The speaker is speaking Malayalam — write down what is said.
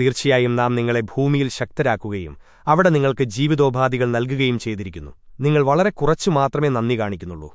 തീർച്ചയായും നാം നിങ്ങളെ ഭൂമിയിൽ ശക്തരാക്കുകയും അവിടെ നിങ്ങൾക്ക് ജീവിതോപാധികൾ നൽകുകയും ചെയ്തിരിക്കുന്നു. നിങ്ങൾ വളരെ കുറച്ചു മാത്രമേ നന്ദി കാണിക്കുന്നുള്ളൂ.